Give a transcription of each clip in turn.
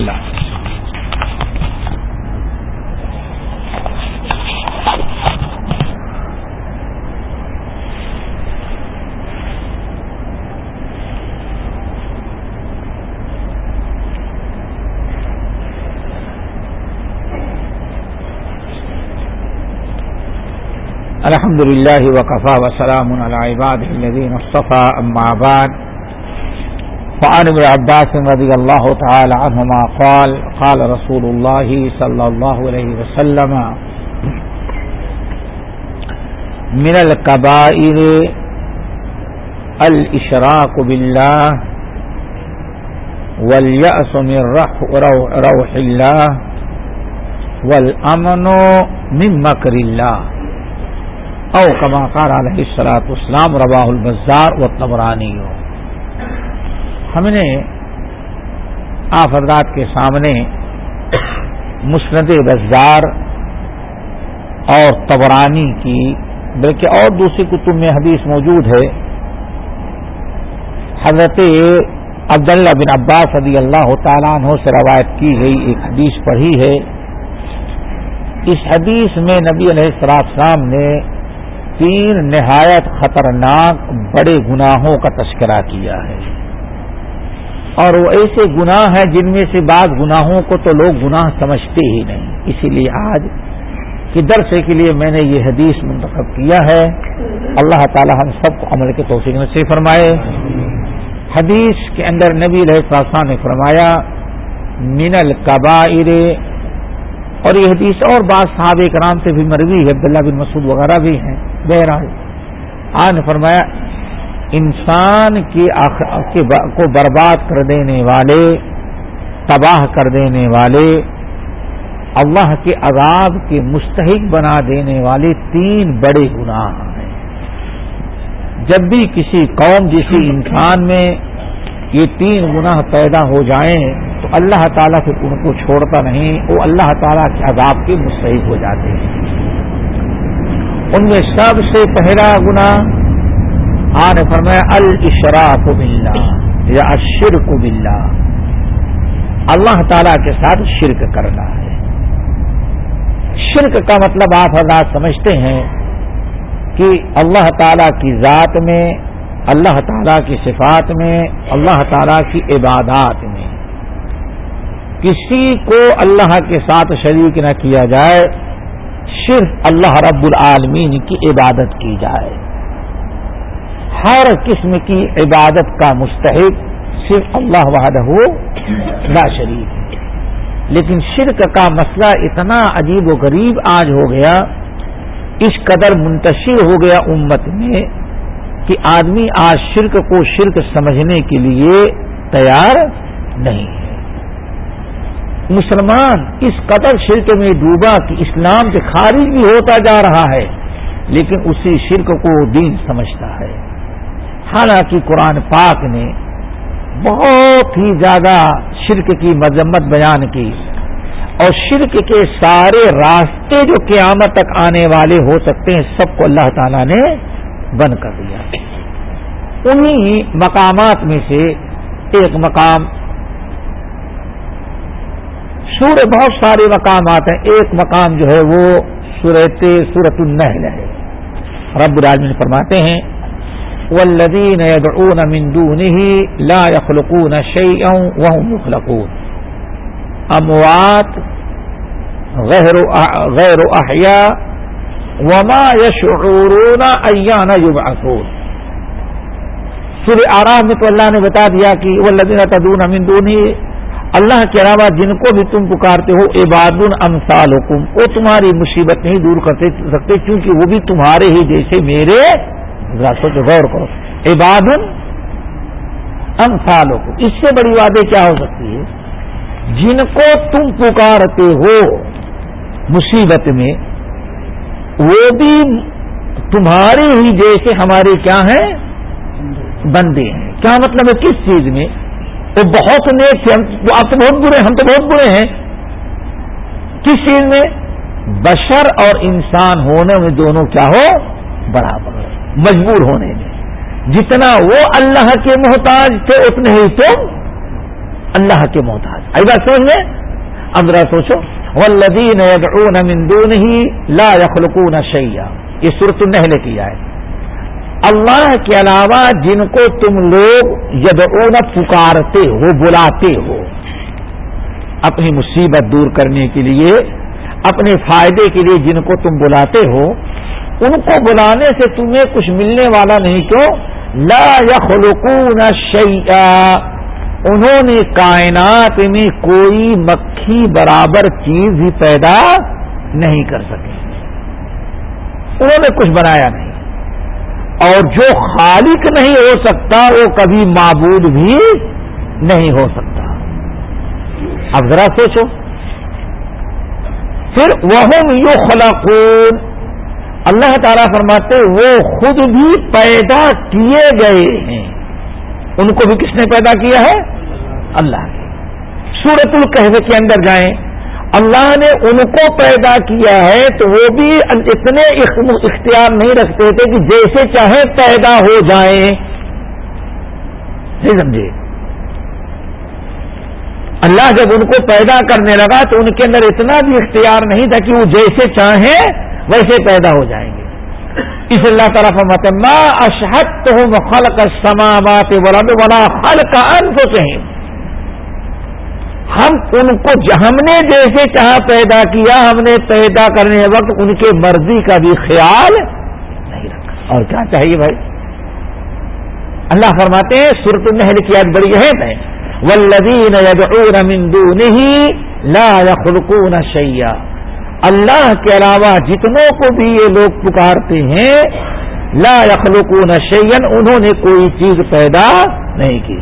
اللہ۔ الحمد لله وكفى وسلام على عباده الذين اصطفى أما بعد۔ فعن ابن عباس رضي الله تعالى عنهما قال قال رسول الله صلى الله عليه وسلم، من الكبائر الإشراك بالله واليأس من روح روح الله والأمن من مكر الله او کما قال علیہ السلاط اسلام ربا البزار و ہم نے آپ حضرات کے سامنے مسند بزار اور تبرانی کی، بلکہ اور دوسری کتب میں حدیث موجود ہے، حضرت عبداللہ بن عباس رضی اللہ تعالیٰ عنہ سے روایت کی گئی ایک حدیث پڑھی ہے۔ اس حدیث میں نبی علیہ السلام نے تین نہایت خطرناک بڑے گناہوں کا تذکرہ کیا ہے۔ اور وہ ایسے گناہ ہیں جن میں سے بعض گناہوں کو تو لوگ گناہ سمجھتے ہی نہیں۔ اسی لیے آج کی درسے کے لیے میں نے یہ حدیث منتخب کیا ہے۔ اللہ تعالی ہم سب کو عمل کے توفیق میں سے فرمائے۔ حدیث کے اندر نبی رہ نے فرمایا، من القبائر اور یہ حدیث اور بعض صحابہ کرام سے بھی مروی ہے، عبداللہ بن مسعود وغیرہ بھی ہیں۔ بہرحال، آج نے فرمایا انسان کی کو برباد کر دینے والے، تباہ کر دینے والے، اللہ کے عذاب کے مستحق بنا دینے والے تین بڑے گناہ ہیں۔ جب بھی کسی قوم، جسی انسان میں یہ تین گناہ پیدا ہو جائیں، تو اللہ تعالیٰ پھر ان کو چھوڑتا نہیں، وہ اللہ تعالیٰ کے عذاب کے مستحق ہو جاتے ہیں۔ ان میں سب سے پہلا گنا آن فرمایا الشراف بلّہ یا اشرک بلّہ اللہ تعالی کے ساتھ شرک کرنا ہے۔ شرک کا مطلب آپ حضرات سمجھتے ہیں کہ اللہ تعالی کی ذات میں، اللہ تعالی کی صفات میں، اللہ تعالی کی عبادات میں۔ کسی کو اللہ کے ساتھ شریک نہ کیا جائے، صرف اللہ رب العالمین کی عبادت کی جائے۔ ہر قسم کی عبادت کا مستحق صرف اللہ وحدہ ہو نہ شریک ہے۔ لیکن شرک کا مسئلہ اتنا عجیب و غریب آج ہو گیا، اس قدر منتشر ہو گیا امت میں کہ آدمی آج شرک کو شرک سمجھنے کے لیے تیار نہیں ہے۔ مسلمان اس قدر شرک میں ڈوبا کہ اسلام سے خارج بھی ہوتا جا رہا ہے، لیکن اسی شرک کو دین سمجھتا ہے۔ حالانکہ قرآن پاک نے بہت ہی زیادہ شرک کی مذمت بیان کی اور شرک کے سارے راستے جو قیامت تک آنے والے ہو سکتے ہیں، سب کو اللہ تعالی نے بند کر دیا۔ انہی مقامات میں سے ایک مقام، سورہ بہت سارے مقامات ہیں، ایک مقام جو ہے وہ سورت سورت النحل ہے۔ رب العالمین فرماتے ہیں والذین يدعون من دونه لا يخلقون شيئا وهم يخلقون اموات غیر غیر احیاء وما يشعرون ایان يبعثون سورہ آرام میں تو اللہ نے بتا دیا کہ والذین تدعون من دونه اللہ کے علاوہ جن کو بھی تم پکارتے ہو عباد الامثال وہ تمہاری مصیبت نہیں دور کر سکتے کیونکہ وہ بھی تمہارے ہی جیسے میرے راستوں غور کرو۔ عباد امثال حکم اس سے بڑی باتیں کیا ہو سکتی ہے؟ جن کو تم پکارتے ہو مصیبت میں، وہ بھی تمہارے ہی جیسے ہمارے کیا ہیں؟ بندے ہیں۔ کیا مطلب ہے؟ کس چیز میں؟ وہ بہت نیک تھے آپ تو بہت برے ہم تو بہت برے ہیں۔ کس چیز میں؟ بشر اور انسان ہونے میں دونوں کیا ہو؟ برابر۔ مجبور ہونے میں۔ جتنا وہ اللہ کے محتاج تھے، اتنے ہی تم اللہ کے محتاج۔ آئی بات سمجھ میں؟ اب ذرا سوچو۔ ولدین مندون ہی لا یخلقون شیا یہ صورت النحل کی جائے اللہ کے علاوہ جن کو تم لوگ یدعون، پکارتے ہو، بلاتے ہو، اپنی مصیبت دور کرنے کے لیے، اپنے فائدے کے لیے جن کو تم بلاتے ہو ان کو بلانے سے تمہیں کچھ ملنے والا نہیں کیوں؟ لا یخلقون شیئا، انہوں نے کائنات میں کوئی مکھی برابر چیز بھی پیدا نہیں کر سکے۔ انہوں نے کچھ بنایا نہیں۔ اور جو خالق نہیں ہو سکتا، وہ کبھی معبود بھی نہیں ہو سکتا۔ اب ذرا سوچو۔ پھر وہ یو خلاقون اللہ تعالیٰ فرماتے وہ خود بھی پیدا کیے گئے ہیں۔ ان کو بھی کس نے پیدا کیا ہے؟ اللہ نے۔ سورت القحب کے اندر جائیں۔ اللہ نے ان کو پیدا کیا ہے تو وہ بھی اتنے اختیار نہیں رکھتے تھے کہ جیسے چاہے پیدا ہو جائیں۔ نہیں سمجھے؟ اللہ جب ان کو پیدا کرنے لگا تو ان کے اندر اتنا بھی اختیار نہیں تھا کہ وہ جیسے چاہیں ویسے پیدا ہو جائیں گے۔ اس اللہ تعالیٰ فرماتے ہیں، ما اشحت ہوں خلق السماوات والارض ولا خلق انفسهم ہم ان کو ہم نے جیسے چاہا پیدا کیا، ہم نے پیدا کرنے وقت ان کے مرضی کا بھی خیال نہیں رکھا۔ اور کیا چاہیے بھائی؟ اللہ فرماتے ہیں سورت النحل کی آج بڑی اہم ہے۔ والذین يدعون من دونه لا يخلقون شيئا۔ اللہ کے علاوہ جتنوں کو بھی یہ لوگ پکارتے ہیں، لا یخلقون شیئن انہوں نے کوئی چیز پیدا نہیں کی۔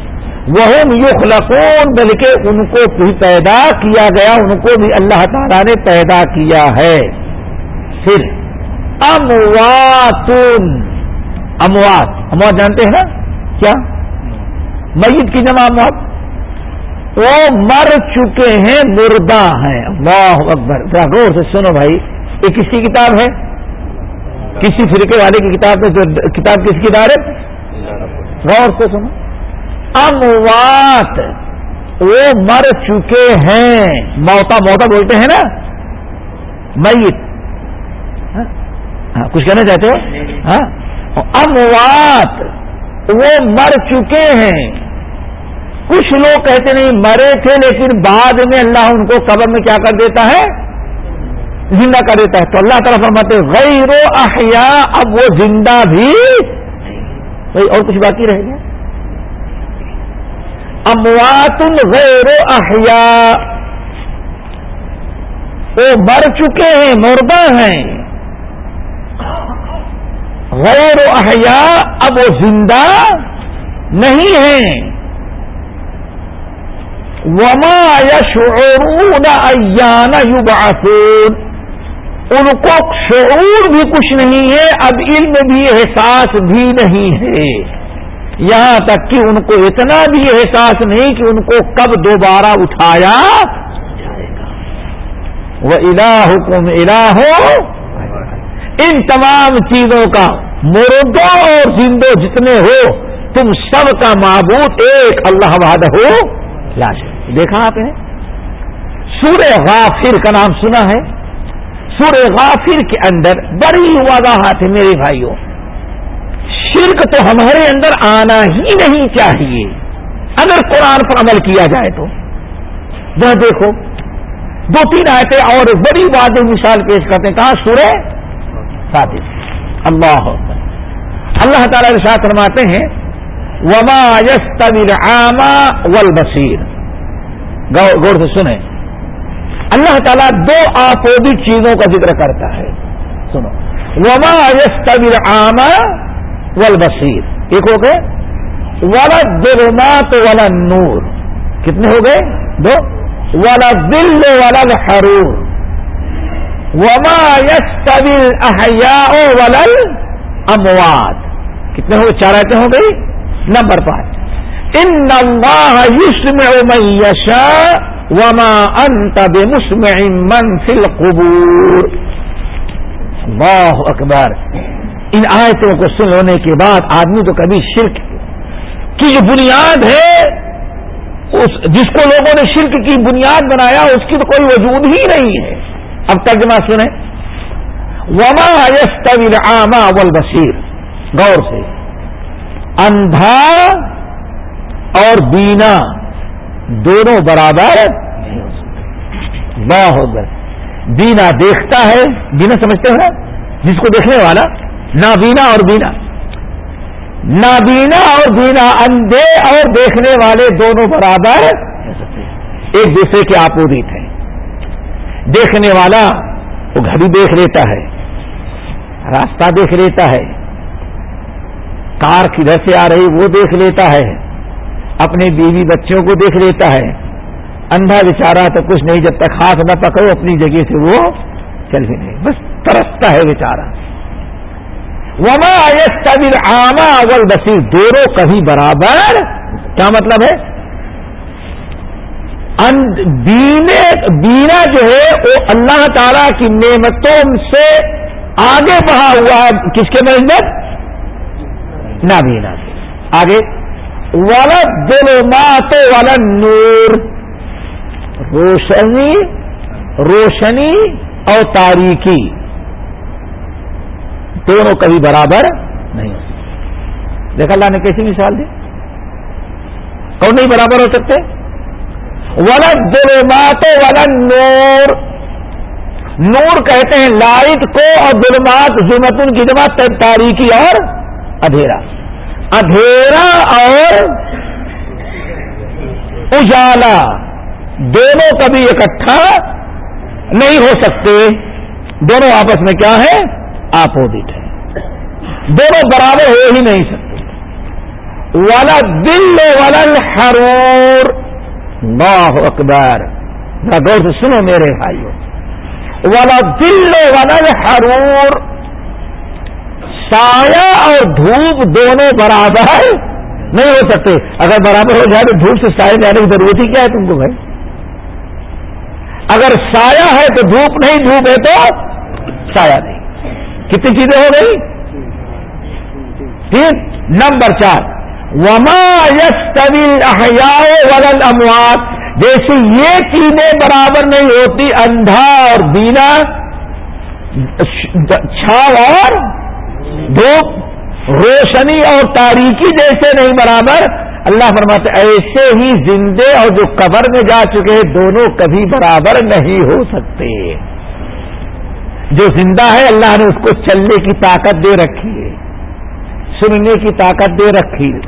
وہ یخلقون، بلکہ ان کو بھی پیدا کیا گیا، ان کو بھی اللہ تعالیٰ نے پیدا کیا ہے۔ پھر اموات اموات اموات جانتے ہیں نا؟ کیا؟ میت کی جمع اموات۔ وہ مر چکے ہیں، مردہ ہیں۔ اللہ اکبر۔ ذرا غور سے سنو بھائی، یہ کس کی کتاب ہے؟ کسی فرقے والے کی کتاب میں جو کتاب کس کی دار ہے غور سے سنو۔ اموات، وہ مر چکے ہیں۔ موتا موتا بولتے ہیں نا؟ میت۔ ہاں؟ ہاں، کچھ کہنا چاہتے ہو؟ ہاں؟ اموات، وہ مر چکے ہیں۔ کچھ لوگ کہتے نہیں، مرے تھے لیکن بعد میں اللہ ان کو قبر میں کیا کر دیتا ہے؟ زندہ کر دیتا ہے۔ تو اللہ تعالیٰ فرماتے غیر و احیاء، اب وہ زندہ بھی اور کچھ باقی رہ گیا۔ اموات غیر و احیاء۔ وہ مر چکے ہیں، مردہ ہیں۔ غیر و احیاء، اب وہ زندہ نہیں ہیں۔ وما یشعرون ایان یبعثون ان کو شعور بھی کچھ نہیں ہے، اب علم بھی احساس بھی نہیں ہے۔ یہاں تک کہ ان کو اتنا بھی احساس نہیں کہ ان کو کب دوبارہ اٹھایا جائے گا۔ وہ الہ حکم الہ ان تمام چیزوں کا مردوں اور زندوں جتنے ہو، تم سب کا معبود ایک، اللہ واد ہو لاش دیکھا آپ نے؟ سورہ غافر کا نام سنا ہے۔ سورہ غافر کے اندر بڑی وضاحت ہے میرے بھائیوں۔ شرک تو ہمارے اندر آنا ہی نہیں چاہیے۔ اگر قرآن پر عمل کیا جائے تو۔ وہ دیکھو۔ دو تین آیتیں اور بڑی واضح مثال پیش کرتے ہیں۔ کہاں سورہ ساتھ اللہ اللہ تعالی ارشاد فرماتے ہیں، وما یستوی آما ول بصیر غور سے سنیں۔ اللہ تعالیٰ دو اپوزٹ چیزوں کا ذکر کرتا ہے۔ سنو۔ وما یستوی آما ول بصیر ایک ہو گئے۔ والا دلمات والا نور کتنے ہو گئے؟ دو۔ والا دل والا حرور وما یستوی احیاء ولل اموات کتنے ہو گئے؟ چار آیتیں ہو گئی۔ نمبر پانچ۔ ان يسمع من يشاء وما انت بمسمع من في القبور۔ اللہ اکبر۔ ان آیتوں کو سن ہونے کے بعد آدمی تو کبھی شرک کی جو بنیاد ہے، اس جس کو لوگوں نے شرک کی بنیاد بنایا، اس کی تو کوئی وجود ہی نہیں ہے۔ اب ترجمہ سنیں۔ وما یس طویل آما اول بصیر غور سے۔ اندھا اور بینا دونوں برابر نہیں ہو بہت بینا دیکھتا ہے، بینا سمجھتے ہو جس کو دیکھنے والا، نابینا اور بینا۔ نابینا اور بینا، اندھے اور دیکھنے والے دونوں برابر ایک دوسرے کے آپوزٹ ہیں دیکھنے والا وہ گھڑی دیکھ لیتا ہے، راستہ دیکھ لیتا ہے، کار کدھر سے آ رہی وہ دیکھ لیتا ہے۔ اپنے بیوی بچوں کو دیکھ لیتا ہے۔ اندھا بچارا تو کچھ نہیں، جب تک ہاتھ نہ پکڑو اپنی جگہ سے وہ چل بھی نہیں بس ترستا ہے بیچارہ۔ وما طویل آما اول بصیر دونوں کبھی برابر۔ کیا مطلب ہے؟ بینا جو ہے، وہ اللہ تعالی کی نعمتوں سے آگے بڑھا ہوا ہے۔ کس کے نسبت نابینا سے آگے ولد دل مات نور روشنی روشنی اور تاریخی دونوں کبھی برابر نہیں ہو سکتے دیکھا اللہ نے کیسی مثال دی؟ کون نہیں برابر ہو سکتے؟ ولد دلمات ولد نور نور کہتے ہیں لائٹ کو اور دلمات زمتن کی جماعت تاریخی اور ادھیرا ادھیرا اور اجالا دونوں کبھی اکٹھا نہیں ہو سکتے۔ دونوں آپس میں کیا ہے؟ اپوزٹ ہے دونوں برابر ہو ہی نہیں سکتے۔ والا دل ولن ہرور باہ اکبر۔ غور سے سنو میرے بھائیوں والا دل ولن ہرور سایہ اور دھوپ دونوں برابر نہیں ہو سکتے۔ اگر برابر ہو جائے تو دھوپ سے سائے جانے کی ضرورت ہی کیا ہے تم کو بھائی؟ اگر سایہ ہے تو دھوپ نہیں، دھوپ ہے تو سایہ نہیں۔ کتنی چیزیں ہو گئی؟ ٹھیک نمبر چار۔ وما یس طویل احیاؤ ولل اموات جیسے یہ چیزیں برابر نہیں ہوتی، اندھا اور بینا، چھاؤ اور دھوپ روشنی اور تاریخی جیسے نہیں برابر۔ اللہ فرماتے ایسے ہی زندے اور جو قبر میں جا چکے ہیں، دونوں کبھی برابر نہیں ہو سکتے۔ جو زندہ ہے، اللہ نے اس کو چلنے کی طاقت دے رکھی ہے، سننے کی طاقت دے رکھی ہے،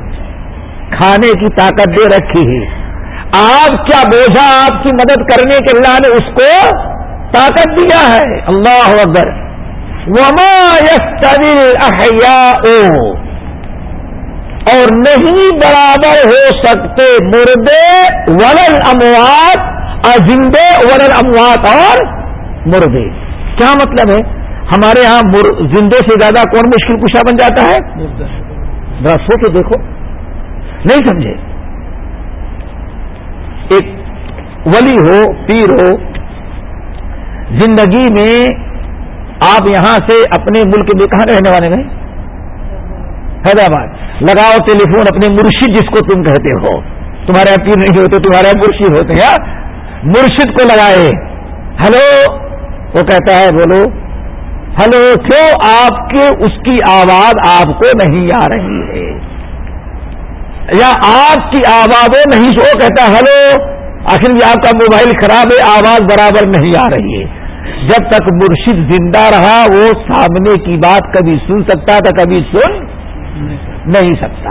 کھانے کی طاقت دے رکھی ہے۔ آپ کیا بوجھا، آپ کی مدد کرنے کے اللہ نے اس کو طاقت دیا ہے؟ اللہ اکبر۔ وما احیا اور نہیں برابر ہو سکتے مردے ولل اموات ازندے ولل اموات اور مردے۔ کیا مطلب ہے؟ ہمارے ہاں زندے سے زیادہ کون مشکل کشا بن جاتا ہے؟ ذرا سو کے دیکھو۔ نہیں سمجھے۔ ایک ولی ہو، پیر ہو، زندگی میں آپ یہاں سے اپنے ملک میں کہاں رہنے والے میں حیدرآباد۔ لگاؤ ٹیلی فون اپنے مرشد جس کو تم کہتے ہو۔ تمہارے پیر نہیں ہوتے، تمہارے مرشد ہوتے ہیں۔ مرشد کو لگائے۔ ہلو، وہ کہتا ہے، بولو۔ ہلو، کیوں آپ کے اس کی آواز آپ کو نہیں آ رہی ہے؟ یا آپ کی آوازیں نہیں، وہ کہتا ہلو، آخر بھی آپ کا موبائل خراب ہے، آواز برابر نہیں آ رہی ہے۔ جب تک مرشد زندہ رہا، وہ سامنے کی بات کبھی سن سکتا تھا، کبھی سن نہیں سکتا۔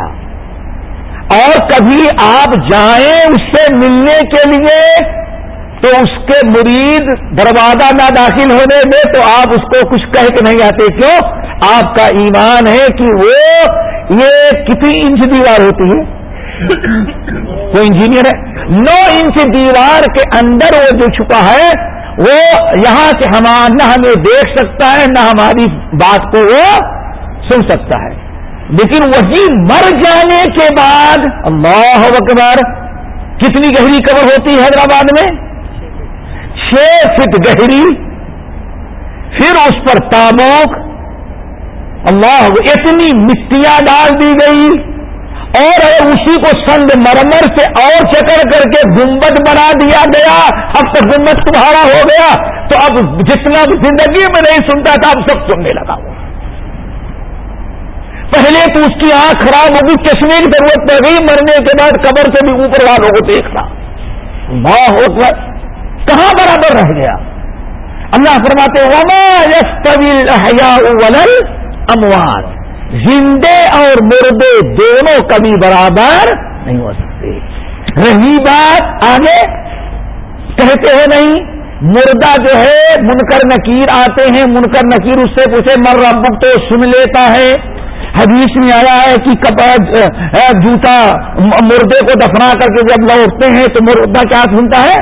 اور کبھی آپ جائیں اس سے ملنے کے لیے، تو اس کے مرید دروازہ نہ داخل ہونے میں تو آپ اس کو کچھ کہہ کے نہیں آتے۔ کیوں؟ آپ کا ایمان ہے کہ وہ یہ کتنی انچ دیوار ہوتی ہے؟ وہ انجینئر ہے؟ نو انچ دیوار کے اندر وہ جو چھپا ہے وہ یہاں سے ہم نہ ہمیں دیکھ سکتا ہے، نہ ہماری بات کو وہ سن سکتا ہے۔ لیکن وہی مر جانے کے بعد اللہ اکبر کتنی گہری قبر ہوتی ہے حیدرآباد میں؟ چھ فٹ گہری۔ پھر اس پر تابوک اللہ اتنی مٹیاں ڈال دی گئی۔ اور اگر اسی کو سنگ مرمر سے اور چکر کر کے گنبد بنا دیا گیا، اب تو گنبد تمہارا ہو گیا، تو اب جتنا زندگی میں نہیں سنتا تھا، اب سب سننے لگا ہوا پہلے تو اس کی آنکھ خراب ہوگی چشمے کی ضرورت پڑ گئی مرنے کے بعد قبر سے بھی اوپر والوں کو دیکھنا واہ ہو کہاں برابر رہ گیا؟ اللہ فرماتے وما یس طویل ولل اموات زندے اور مردے دونوں کبھی برابر نہیں ہو سکتے۔ رہی بات آگے کہتے ہو نہیں، مردہ جو ہے، منکر نکیر آتے ہیں، منکر نکیر اس سے پوچھے، مر ربک تو سن لیتا ہے۔ حدیث میں آیا ہے کہ کپڑا جوتا، مردے کو دفنا کر کے جب لوٹتے ہیں تو مردہ کیا سنتا ہے؟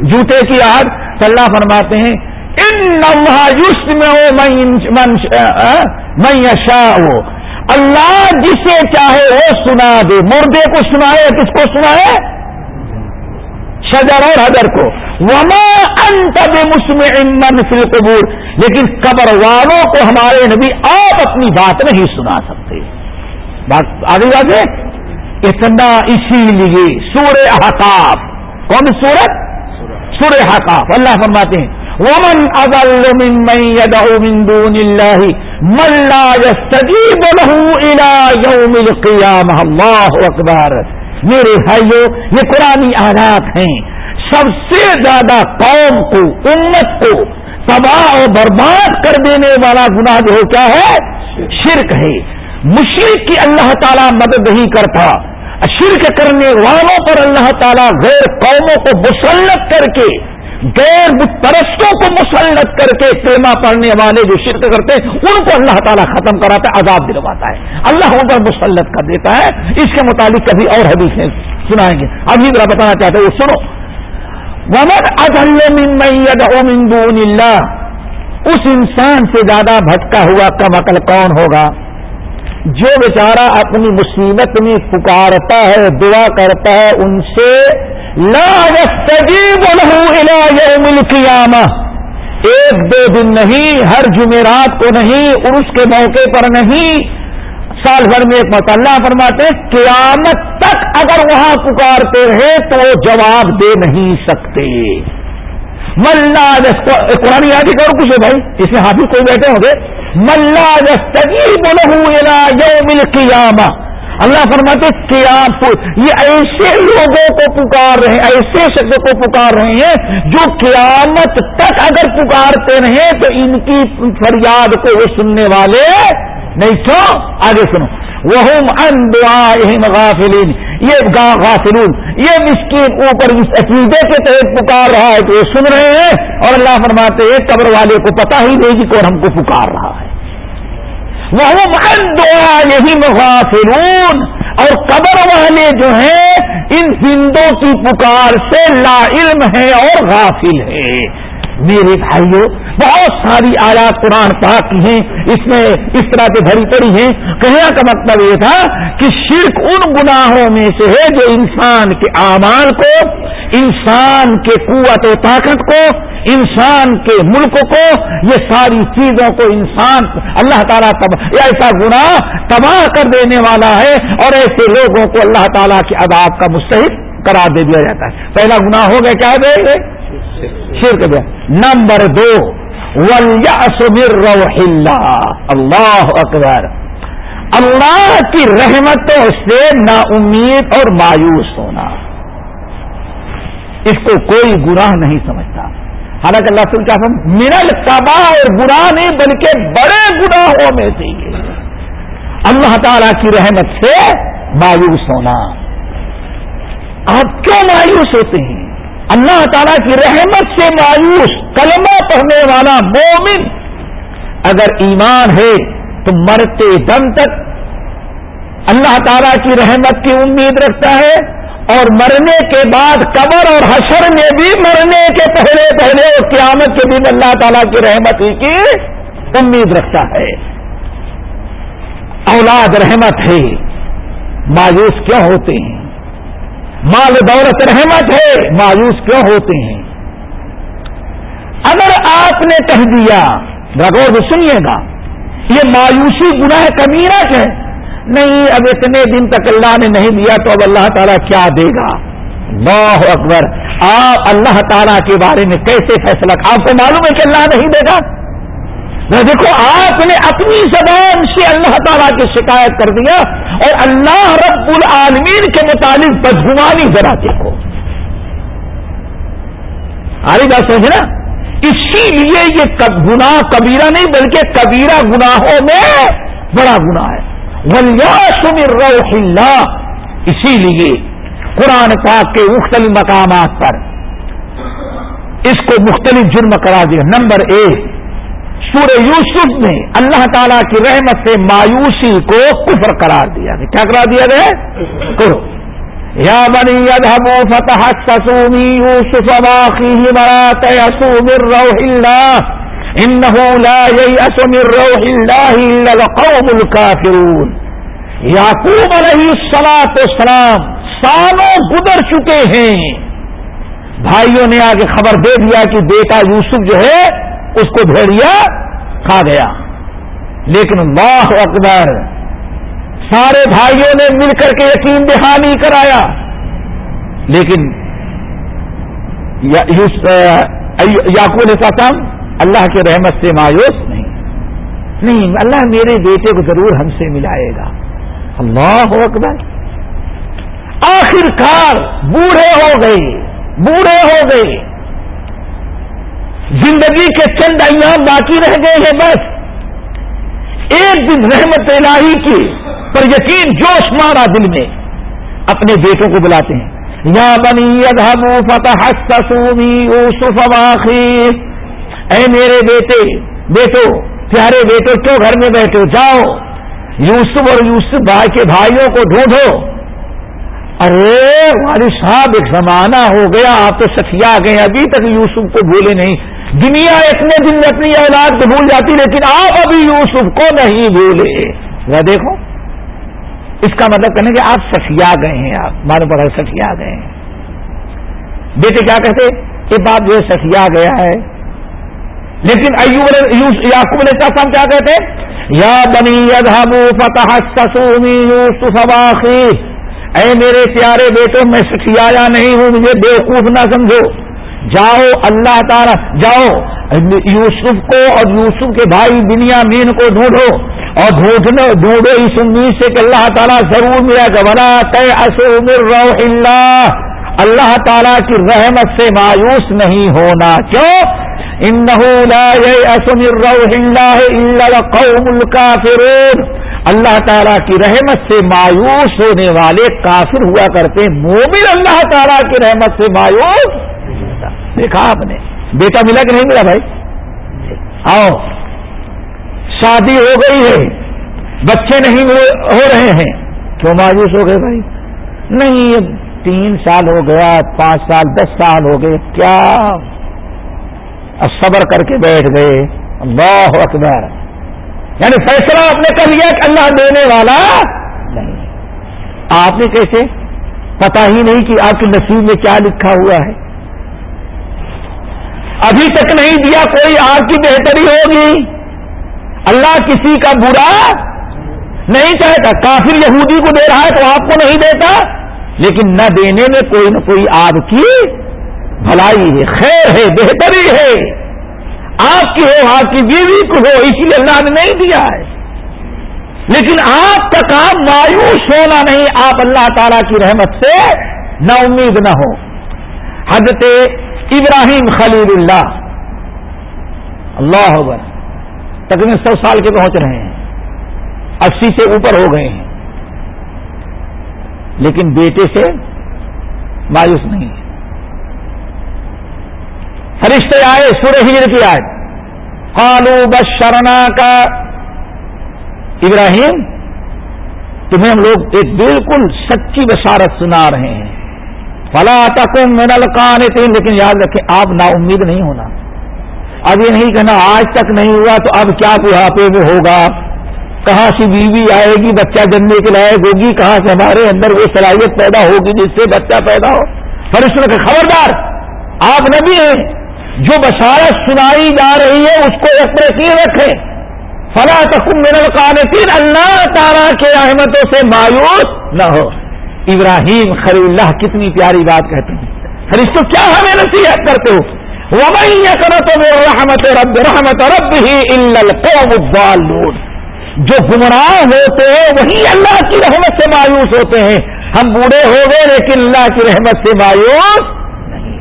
جوتے کی آگ۔ صلاح فرماتے ہیں ان میں یشا اللہ جسے چاہے وہ سنا دے. مردے کو سنائے، کس کو سنائے؟ شجر اور حجر کو. وما انت مسلم فل قبور لیکن قبر والوں کو ہمارے نبی آپ اپنی بات نہیں سنا سکتے. بات آگے آگے اتنا اسی لیے سورہ احقاف. کون سورت؟ سورہ حقاف اللہ فرماتے ہیں. ومن اضل ممن يدعو من دون الله من لا يستجيب له الى يوم القيامه اکبر. میرے بھائیوں یہ قرآن آلات ہیں۔ سب سے زیادہ قوم کو، امت کو تباہ اور برباد کر دینے والا گناہ جو کیا ہے؟ شرک ہے۔ مشرق کی اللہ تعالیٰ مدد نہیں کرتا۔ شرک کرنے والوں پر اللہ تعالیٰ غیر قوموں کو مسلط کر کے غیر پرستوں کو مسلط کر کے کلمہ پڑھنے والے جو شرک کرتے ہیں، ان کو اللہ تعالیٰ ختم کراتا ہے، عذاب دلواتا ہے۔ اللہ ان پر مسلط کر دیتا ہے۔ اس کے متعلق کبھی اور حدیثیں سنائیں گے۔ ابھی میرا بتانا چاہتے وہ سنو۔ من دون اللہ اس انسان سے زیادہ بھٹکا ہوا کم عقل کون ہوگا؟ جو بیچارہ اپنی مصیبت میں پکارتا ہے، دعا کرتا ہے، ان سے لا يستجيب له ایک دو دن نہیں، ہر جمعرات کو نہیں، عرس کے موقع پر نہیں۔ سال بھر میں ایک مطالعہ فرماتے قیامت تک اگر وہاں پکارتے رہے تو وہ جواب دے نہیں سکتے۔ ملا قرآن یادی کرو کچھ بھائی، اس میں حافظ کوئی بیٹھے ہوں گے؟ ملا جستگی بولوں یوم القیامہ۔ اللہ فرماتے کیا یہ ایسے لوگوں کو پکار رہے ہیں، ایسے شخص کو پکار رہے ہیں جو قیامت تک اگر پکارتے رہے تو ان کی فریاد کو وہ سننے والے نہیں، کیوں؟ آگے سنو۔ وہ ان دعا غافلین یہ غافلون، یہ مسکین اوپر اس عقیدے کے تحت پکار رہا ہے تو وہ سن رہے ہیں اور اللہ فرماتے ہیں، قبر والے کو پتا ہی نہیں کہ کون ہم کو پکار رہا ہے۔ وہ دعا یہی مغافرون اور قبر والے جو ہیں، ان زندوں کی پکار سے لا علم ہے اور غافل ہے میرے بھائیوں بہت ساری آیات قرآن پاک کی ہیں، اس میں اس طرح سے بھری پڑی ہیں۔ کہنے کا مطلب یہ تھا کہ شرک ان گناہوں میں سے ہے جو انسان کے اعمال کو، انسان کے قوت و طاقت کو، انسان کے ملک کو، یہ ساری چیزوں کو انسان اللہ تعالیٰ ایسا گناہ تباہ کر دینے والا ہے اور ایسے لوگوں کو اللہ تعالیٰ کے عذاب کا مستحق قرار دے دیا جاتا ہے۔ پہلا گناہ ہو گیا، کیا دے گے شرک دیا نمبر دو روح اللہ اللہ اکبر۔ اللہ کی رحمتوں سے نا امید اور مایوس ہونا۔ اس کو کوئی گناہ نہیں سمجھتا۔ حالانکہ اللہ سے کیا مرل تباہ اور گناہ نہیں، بلکہ بڑے گناہوں میں سے اللہ تعالی کی رحمت سے مایوس ہونا۔ آپ کیوں مایوس ہوتے ہیں؟ اللہ تعالیٰ کی رحمت سے مایوس کلمہ پڑھنے والا مومن اگر ایمان ہے تو مرتے دم تک اللہ تعالیٰ کی رحمت کی امید رکھتا ہے اور مرنے کے بعد قبر اور حشر میں بھی مرنے کے پہلے پہلے قیامت کے دن اللہ تعالیٰ کی رحمت ہی کی امید رکھتا ہے۔ اولاد رحمت ہے، مایوس کیوں ہوتے ہیں؟ مال دولت رحمت ہے، مایوس کیوں ہوتے ہیں؟ اگر آپ نے کہہ دیا رگور سنیے گا، یہ مایوسی گناہ کمیرت ہے۔ نہیں، اب اتنے دن تک اللہ نے نہیں دیا تو اب اللہ تعالیٰ کیا دے گا؟ اللہ اکبر۔ آپ اللہ تعالیٰ کے بارے میں کیسے فیصلہ، آپ کو معلوم ہے کہ اللہ نہیں دے گا؟ دیکھو، آپ نے اپنی زبان سے اللہ تعالیٰ کی شکایت کر دیا اور اللہ رب العالمین کے متعلق بدگمانی ذرا دیکھو۔ آری بات سمجھنا اسی لیے یہ گنا کبیرہ نہیں، بلکہ کبیرہ گناہوں میں بڑا گنا ہے۔ روح اللہ اسی لیے قرآن پاک کے مختلف مقامات پر اس کو مختلف جرم کرا دیا۔ نمبر ایک سورہ یوسف میں اللہ تعالیٰ کی رحمت سے مایوسی کو کفر قرار دیا گیا کیا کرا دیا گیا کرو یا بنی ادب فتح سسومی یوسف واقعی مرات یسوم الروح اللہ۔ انه لا ييأس من روح الله الا القوم الكافرون یعقوب علیہ السلاط اسلام سالوں گزر چکے ہیں۔ بھائیوں نے آگے خبر دے دیا کہ بیٹا یوسف جو ہے اس کو بھیڑیا کھا گیا۔ لیکن اللہ اکبر، سارے بھائیوں نے مل کر کے یقین دہانی کرایا۔ لیکن یاقو نے کہا اللہ کے رحمت سے مایوس نہیں۔ نہیں، اللہ میرے بیٹے کو ضرور ہم سے ملائے گا۔ اللہ اکبر۔ آخر کار بوڑھے ہو گئے، بوڑھے ہو گئے۔ زندگی کے چند ایام باقی رہ گئے ہیں بس۔ ایک دن رحمت الہی کی پر یقین جوش مارا دل میں۔ اپنے بیٹوں کو بلاتے ہیں۔ یا بنی ادھمو فتح سسومی یوسف اے میرے بیٹے، بیٹو، پیارے بیٹو، کیوں گھر میں بیٹھو جاؤ۔ یوسف اور یوسف بھائی کے بھائیوں کو ڈھونڈو۔ ارے والد صاحب ایک زمانہ ہو گیا، آپ تو سکھیا گئے ابھی تک یوسف کو بھولے نہیں۔ دنیا اتنے دن میں اپنی اولاد کو بھول جاتی، لیکن آپ ابھی یوسف کو نہیں بھولے۔ وہ دیکھو، اس کا مطلب کہنے کہ آپ سٹیا گئے ہیں، آپ مارو پڑا سٹیا گئے ہیں۔ بیٹے کیا کہتے یہ بات جو ہے سٹیا گیا ہے۔ لیکن یاقوب علیہ السلام کیا کہتے یا بنی ادہبو فتح سسومی یوسف اے میرے پیارے بیٹوں، میں سٹیایا نہیں ہوں، مجھے بیوقوف نہ سمجھو۔ جاؤ، اللہ تعالیٰ، جاؤ۔ یوسف کو اور یوسف کے بھائی بنیا مین کو ڈھونڈو اور ڈھونڈنے، ڈھونڈو اس امید سے کہ اللہ تعالیٰ ضرور ملا گبرا طے اصر رو اللہ اللہ تعالیٰ کی رحمت سے مایوس نہیں ہونا۔ کیوں؟ ان اللہ اللہ تعالیٰ کی رحمت سے مایوس ہونے والے کافر ہوا کرتے مومن اللہ تعالیٰ کی رحمت سے مایوس دیکھا آپ نے۔ بیٹا ملا کہ نہیں ملا بھائی؟ آؤ۔ شادی ہو گئی ہے۔ بچے نہیں ہو رہے ہیں۔ کیوں مایوس ہو گئے بھائی؟ نہیں تین سال ہو گیا، پانچ سال، دس سال ہو گئے۔ کیا؟ صبر کر کے بیٹھ گئے۔ اللہ اکبر۔ یعنی فیصلہ آپ نے کر لیا کہ اللہ دینے والا نہیں۔ آپ نے کیسے؟ پتا ہی نہیں کہ آپ کے نصیب میں کیا لکھا ہوا ہے۔ ابھی تک نہیں دیا کوئی آپ کی بہتری ہوگی۔ اللہ کسی کا برا نہیں چاہتا۔ کافر یہودی کو دے رہا ہے تو آپ کو نہیں دیتا، لیکن نہ دینے میں کوئی نہ کوئی آپ کی بھلائی ہے، خیر ہے، بہتری ہے۔ آپ کی ہو، آپ کی بیوی کو ہو اسی لیے اللہ نے نہیں دیا ہے۔ لیکن آپ کا کام مایوس ہونا نہیں، آپ اللہ تعالی کی رحمت سے نہ امید نہ ہو۔ حضرت ابراہیم خلیل اللہ۔ اللہ اکبر۔ تقریباً سو سال کے پہنچ رہے ہیں۔ اسی سے اوپر ہو گئے ہیں۔ لیکن بیٹے سے مایوس نہیں فرشتے آئے سورہ ہجر کی آئے قالو بشرنا کا ابراہیم۔ تمہیں ہم لوگ ایک بالکل سچی بشارت سنا رہے ہیں۔ فلا تک میرا لکان لیکن یاد رکھیں آپ نا امید نہیں ہونا۔ اب یہ نہیں کہنا آج تک نہیں ہوا تو اب کیا بڑھاپے میں ہوگا۔ کہاں سے بیوی آئے گی؟ بچہ جننے کے لائق ہوگی؟ کہاں سے ہمارے اندر وہ صلاحیت پیدا ہوگی جس سے بچہ پیدا ہو؟ پھر اس میں خبردار، آپ نبی ہیں۔ جو بشارت سنائی جا رہی ہے، اس کو ایک یقین رکھیں۔ فلا تکم میرے القانتین اللہ تعالیٰ کے احمدوں سے مایوس نہ ہو۔ ابراہیم خلی اللہ کتنی پیاری بات کہتے ہیں۔ فرشتوں کیا ہمیں نصیحت کرتے ہو؟ وہ کرو تو رحمت رب رحمت رب ہی القوم جو گمراہ ہوتے ہیں، وہی اللہ کی رحمت سے مایوس ہوتے ہیں۔ ہم بوڑھے ہو گئے، لیکن اللہ کی رحمت سے مایوس نہیں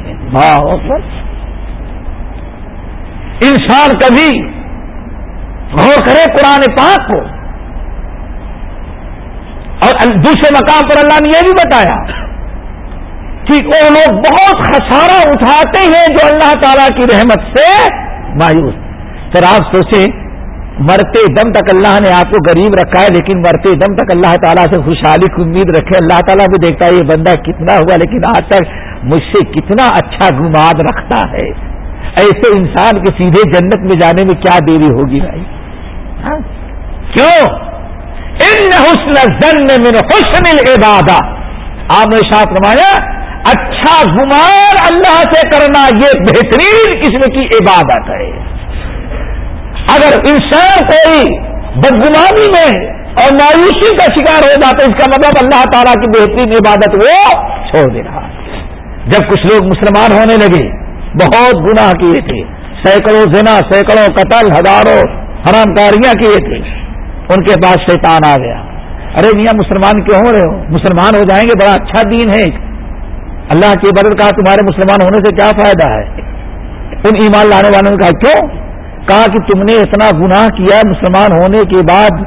انسان کبھی غور کرے قرآن پاک کو۔ اور دوسرے مقام پر اللہ نے یہ بھی بتایا کہ وہ لوگ بہت خسارہ اٹھاتے ہیں جو اللہ تعالی کی رحمت سے مایوس۔ سر آپ سوچیں، مرتے دم تک اللہ نے آپ کو غریب رکھا ہے، لیکن مرتے دم تک اللہ تعالیٰ سے خوشحالی کی امید رکھے۔ اللہ تعالیٰ بھی دیکھتا ہے، یہ بندہ کتنا ہوا، لیکن آج تک مجھ سے کتنا اچھا گماد رکھتا ہے۔ ایسے انسان کے سیدھے جنت میں جانے میں کیا دیری ہوگی بھائی؟ ہاں؟ کیوں؟ ان حسن زن من حسن العبادہ۔ آپ نے ساتھ رمایا اچھا گمار اللہ سے کرنا یہ بہترین قسم کی عبادت ہے۔ اگر انسان کوئی بدگمانی میں اور مایوسی کا شکار ہو جاتا ہے، اس کا مطلب اللہ تعالیٰ کی بہترین عبادت وہ چھوڑ دے رہا۔ جب کچھ لوگ مسلمان ہونے لگے، بہت گناہ کیے تھے، سینکڑوں زنا، سینکڑوں قتل، ہزاروں حرام کاریاں کیے تھے۔ ان کے پاس شیطان آ گیا۔ ارے میاں، مسلمان کیوں ہو رہے ہو؟ مسلمان ہو جائیں گے، بڑا اچھا دین ہے اللہ کی بدل کہا تمہارے مسلمان ہونے سے کیا فائدہ ہے؟ ان ایمان لانے والوں نے کہا کیوں؟ کہا کہ تم نے اتنا گناہ کیا مسلمان ہونے کے بعد،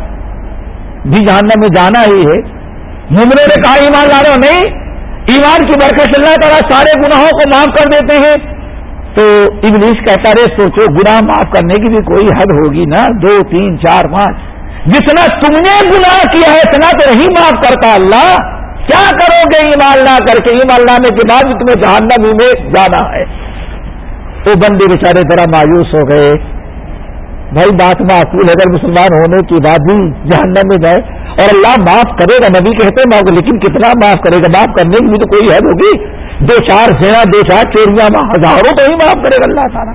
بھی جاننا میں جانا ہی ہے۔ ممرے نے کہا ایمان لا رہا نہیں۔ ایمان کی برکت اللہ تعالیٰ سارے گناہوں کو معاف کر دیتے ہیں۔ تو ابلیس کہتا رہے سوچو، گناہ معاف کرنے کی بھی کوئی حد ہوگی نا؟ دو، تین، چار، پانچ۔ جتنا تم نے گناہ کیا ہے، اتنا تو نہیں معاف کرتا اللہ۔ کیا کرو گے ایمان لا کر کے؟ ایمان لانے کے بعد بھی تمہیں جہنم میں جانا ہے۔ وہ بندے بیچارے ذرا مایوس ہو گئے۔ بھائی، بات معقول اگر مسلمان ہونے کے بعد بھی جہنم میں جائے اور اللہ معاف کرے گا، نبی کہتے ہیں لیکن کتنا معاف کرے گا؟ معاف کرنے کی بھی تو کوئی حد ہوگی۔ دو چار سینا دو چار چوریاں ہاں، ہزاروں تو ہی معاف کرے گا اللہ تعالیٰ۔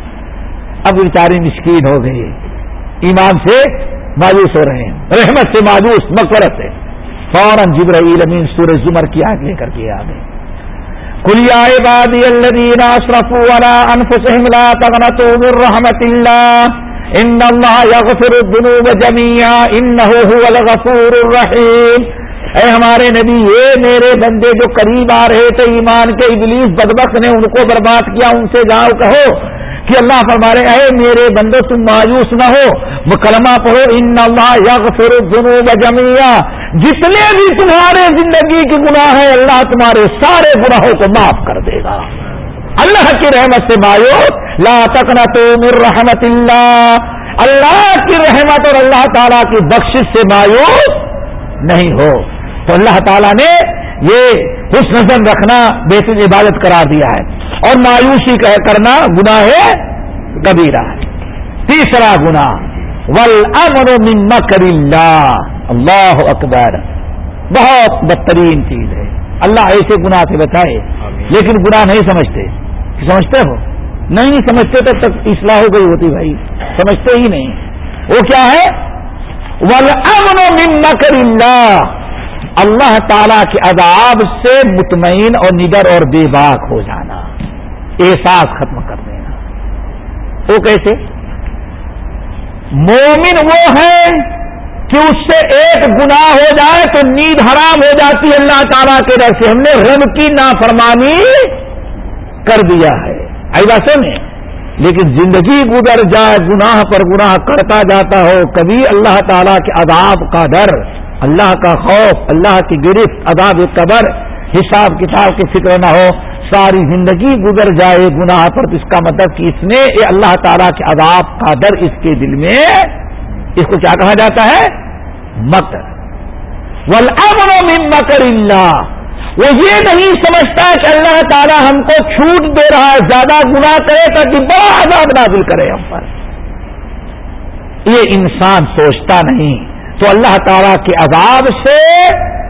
اب بیچاری مسکین ہو گئی ایمان سے مایوس ہو رہے ہیں۔ رحمت سے مایوس مقرت سے۔ فوراً جبرائیل امین سورج زمر کی آگ لے کر کے آ گئے۔ کلیا عبادی الذین اسرفوا على انفسهم لا تغنطوا من رحمت اللہ۔ ان اللہ یغفر الذنوب جميعا انه هو الغفور الرحیم۔ اے ہمارے نبی یہ میرے بندے جو قریب آ رہے تھے ایمان کے، ابلیس بدبخت نے ان کو برباد کیا، ان سے جاؤ کہو۔ کہ اللہ فرمارے، اے میرے بندے تم مایوس نہ ہو۔ وہ کلمہ پڑھو، ان اللہ یغفر الذنوب جميعا جتنے بھی تمہارے زندگی کے گناہ ہیں، اللہ تمہارے سارے گناہوں کو معاف کر دے گا۔ اللہ کی رحمت سے مایوس۔ لا تکنا تو مر رحمت اللہ۔ اللہ کی رحمت اور اللہ تعالیٰ کی بخش سے مایوس نہیں ہو۔ تو اللہ تعالیٰ نے یہ خوش نظر رکھنا بہترین عبادت قرار دیا ہے۔ اور مایوسی کرنا گنا ہے۔ کبیرہ تیسرا گنا ول امن من مکر اللہ اللہ اکبر۔ بہت بدترین چیز ہے۔ اللہ ایسے گناہ سے بچائے لیکن گناہ نہیں سمجھتے۔ سمجھتے ہو؟ نہیں سمجھتے تب تک اصلاح ہو گئی ہوتی بھائی۔ سمجھتے ہی نہیں۔ وہ کیا ہے؟ من مکر اللہ اللہ تعالی کے عذاب سے مطمئن اور نگر اور بے باک ہو جانا۔ احساس ختم کر دینا وہ کیسے؟ مومن وہ ہے کہ اس سے ایک گناہ ہو جائے تو نیند حرام ہو جاتی ہے۔ اللہ تعالیٰ کے ڈر سے ہم نے رب کی نافرمانی کر دیا ہے۔ ایسا میں لیکن زندگی گزر جائے، گناہ پر گناہ کرتا جاتا ہو، کبھی اللہ تعالیٰ کے عذاب کا ڈر، اللہ کا خوف، اللہ کی گرفت، عذاب قبر، حساب کتاب کی فکر نہ ہو۔ ساری زندگی گزر جائے گناہ پر اس کا مطلب کہ اس نے اللہ تعالیٰ کے عذاب کا ڈر اس کے دل میں، اس کو کیا کہا جاتا ہے؟ مکر۔ من مکر اللہ وہ یہ نہیں سمجھتا کہ اللہ تعالیٰ ہم کو چھوٹ دے رہا ہے، زیادہ گنا کرے تاکہ بڑا عذاب نازل کرے ہم پر۔ یہ انسان سوچتا نہیں۔ تو اللہ تعالیٰ کے عذاب سے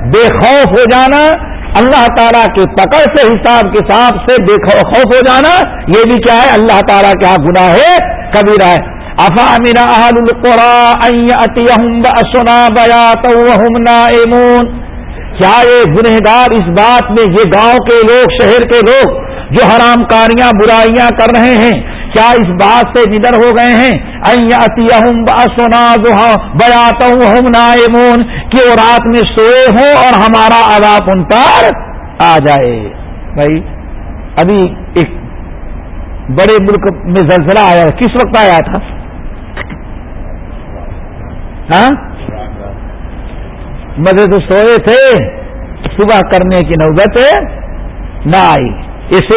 بے خوف ہو جانا اللہ تعالیٰ کے پکڑ سے حساب کے حساب سے بے خوف ہو جانا، یہ بھی کیا ہے؟ اللہ تعالیٰ کیا ہاں گنا ہے، کبھی ہے افامنا اہل القرا بأسنا بیاتا وهم نائمون۔ کیا یہ گنہگار اس بات میں، یہ گاؤں کے لوگ، شہر کے لوگ جو حرام کاریاں، برائیاں کر رہے ہیں کیا اس بات سے نڈر ہو گئے ہیں؟ بأسنا بیاتا وهم نائمون، کہ وہ رات میں سوئے ہوں اور ہمارا عذاب ان پر آ جائے۔ بھائی، ابھی ایک بڑے ملک میں زلزلہ آیا کس وقت آیا تھا؟ ہاں؟ مدد سوئے تھے، صبح کرنے کی نوبت نہ آئی۔ یہ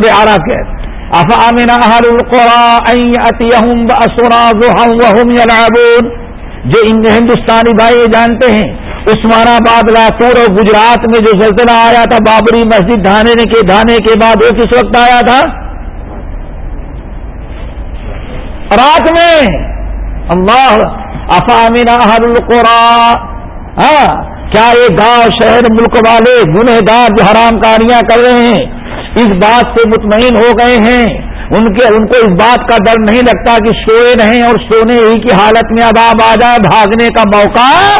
سر آ رہا کہ افامنا جو ان ہندوستانی بھائی جانتے ہیں، عثمان آباد لاپور اور گجرات میں جو زلزلہ آیا تھا، بابری مسجد ڈھانے کے ڈھانے کے بعد وہ کس وقت آیا تھا۔ رات میں، اللہ افامنا ہر القرا ہاں کیا یہ گاؤں، شہر، ملک والے گنہ گار جو حرام کاریاں کر رہے ہیں اس بات سے مطمئن ہو گئے ہیں۔ ان کے ان کو اس بات کا ڈر نہیں لگتا کہ سوئے نہیں اور سونے ہی کی حالت میں اباب آ جائے بھاگنے کا موقع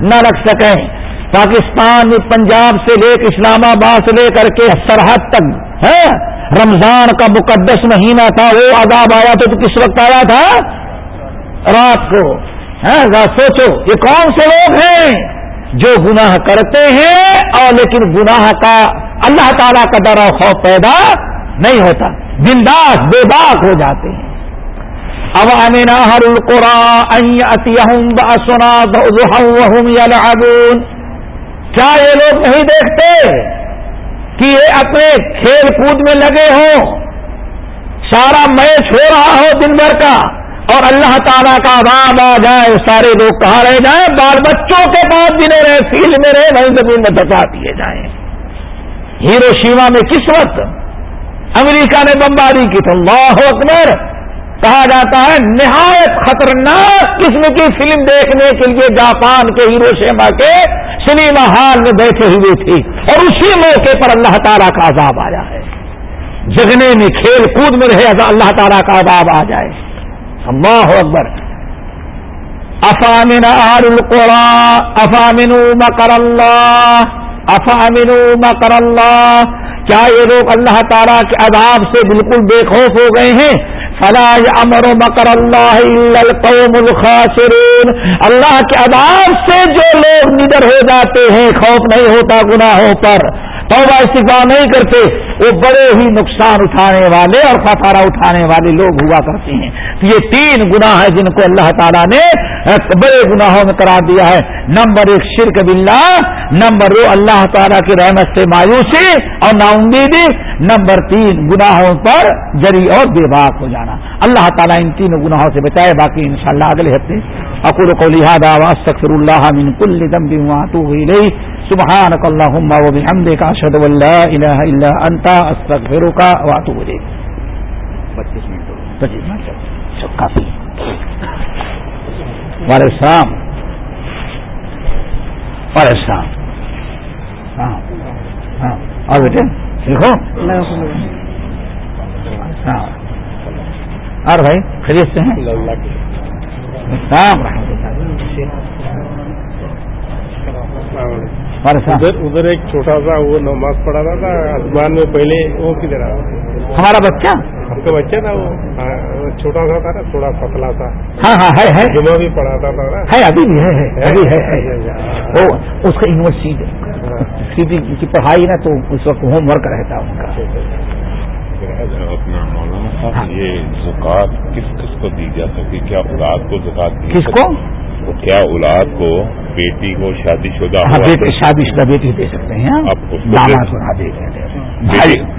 نہ رکھ سکیں۔ پاکستان پنجاب سے لے کے اسلام آباد سے لے کر کے سرحد تک، ہے؟ رمضان کا مقدس مہینہ تھا، وہ عذاب آیا تو کس وقت آیا تھا؟ رات کو۔ سوچو، یہ کون سے لوگ ہیں جو گناہ کرتے ہیں اور لیکن گناہ کا اللہ تعالیٰ کا ڈر و خوف پیدا نہیں ہوتا۔ بنداس بے باک ہو جاتے ہیں۔ اب امینا ہر سنا کیا یہ لوگ نہیں دیکھتے کہ یہ اپنے کھیل کود میں لگے ہوں؟ سارا میچ ہو رہا ہو دن بھر کا اور اللہ تعالیٰ کا عذاب آ جائے، سارے لوگ کہاں رہ جائیں؟ بال بچوں کے پاس بھی نہیں رہے، فیلڈ میں رہے وہیں زمین میں دفاع دیے جائیں۔ ہیرو شیوا میں کس وقت امریکہ نے بمباری کی تو اللہ اکبر! کہا جاتا ہے نہایت خطرناک قسم کی فلم دیکھنے کے لیے جاپان کے ہیرو شیما کے سنیما ہال میں بیٹھے ہوئے تھی اور اسی موقع پر اللہ تعالیٰ کا عذاب آیا ہے جگنے میں کھیل کود میں رہے اللہ تعالیٰ کا عذاب آ جائے۔ اللہ اکبر! افامن آر القرآن افامن مکر اللہ افامن مکر اللہ؟ کیا یہ لوگ اللہ تعالیٰ کے عذاب سے بالکل بے خوف ہو گئے ہیں؟ فلاج امر و مکر اللہ القوم الخاسرون۔ اللہ کے عذاب سے جو لوگ نڈر ہو جاتے ہیں، خوف نہیں ہوتا، گناہوں پر۔ توبہ استفاع نہیں کرتے، وہ بڑے ہی نقصان اٹھانے والے اور خسارہ اٹھانے والے لوگ ہوا کرتے ہیں۔ تو یہ تین گناہ ہے جن کو اللہ تعالیٰ نے بڑے گناہوں میں قرار دیا ہے۔ نمبر ایک، شرک باللہ۔ نمبر دو، اللہ تعالیٰ کی رحمت سے مایوسی اور نا امیدی نمبر تین، گناہوں پر جری اور بے باک ہو جانا۔ اللہ تعالیٰ ان تینوں گناہوں سے بچائے، باقی انشاءاللہ اگلے ہفتے اکول کو لہٰذا واستغفر اللہ من کل ذنب واتوب الیہ سبحانك اللهم وبحمدك اشهد ان لا اله الا انت استغفرك واتوب اليك 25 منٹ 25 منٹ. کافی. وعلیکم السلام. وعلیکم السلام. ہاں ہاں اور بیٹے ٹھیک ہو ہاں۔ اور بھائی خرید سے ہیں؟ ادھر ادھر ایک چھوٹا سا وہ نماز پڑھا رہا تھا آسمان میں پہلے وہ کدھر ہمارا بچہ؟ ہم کا بچہ تھا وہ۔ چھوٹا سا تھا نا تھوڑا پتلا سا۔ ہاں ہاں ہے ہے۔ جمعہ بھی پڑھاتا تھا ہے ابھی بھی ہے ابھی ہے اس کا یونیورسٹی کی پڑھائی نا تو اس وقت ہوم ورک رہتا ان کا۔ اپنا مولانا صاحب یہ زکات کس کس کو دی جا سکتی؟ کیا اولاد کو زکات کس کو؟ کیا اولاد کو بیٹی کو شادی شدہ ہاں شادی شدہ بیٹی دے سکتے ہیں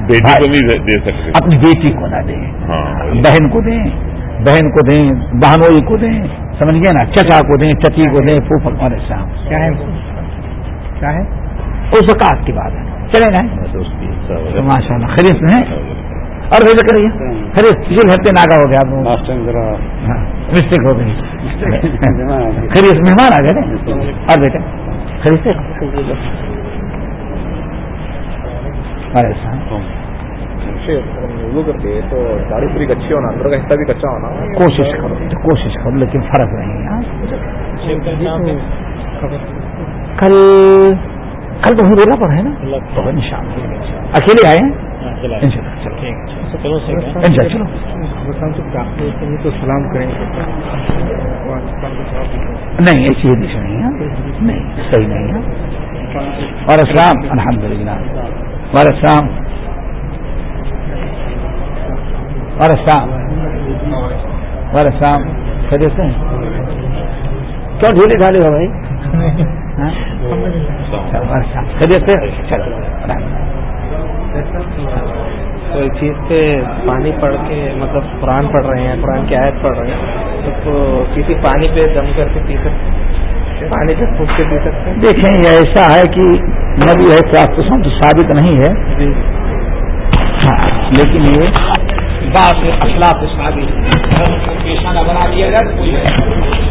بیٹی کو بھی دے سکتے اپنی بیٹی کو نہ دیں ہاں بہن کو دیں بہن کو دیں بہنوئی کو دیں سمجھ گئے نا چچا کو دیں چچی کو دیں پھوپھ والے صاحب کیا ہے؟ کیا ہے؟ اس وقت کی بات ہے۔ چلے نا۔ ماشاء اللہ خرید میں اور بھیج کریے خرید کسی ہفتے ناگا ہو گیا مسٹیک ہو گئی خرید مہمان آ گئے اور بیٹا خرید سے سے وضو کرتے ہیں تو داڑھی پوری کچی ہونا اندر کا حصہ بھی کچا ہونا کوشش کرو کوشش کرو لیکن فرق نہیں ہاں۔ کل کل تو ہم رولا پر ہے نا؟ تو ان شاء اللہ اکیلے آئے ہیں؟ اللہ تو سلام کریں نہیں ایسی حدیث نہیں ہے۔ نہیں صحیح نہیں ہے۔ اور السلام۔ الحمد للہ اور السلام۔ اور السلام۔ اور السلام خیریت سے کیوں ڈھیلے ڈھالے ہو بھائی؟ ہاں؟ خیریت سے؟ چلو کوئی چیز پہ پانی پڑھ کے مطلب قرآن پڑھ رہے ہیں قرآن کی آیت پڑھ رہے ہیں تو کسی پانی پہ دم کر کے پی سکتے پانی پہ پھونک کے پی سکتے ہیں؟ دیکھیں یہ ایسا ہے کہ نبی ہے تو ثابت نہیں ہے۔ جی۔ ہاں لیکن یہ بات اخلاق پیشانہ بنا دیا جائے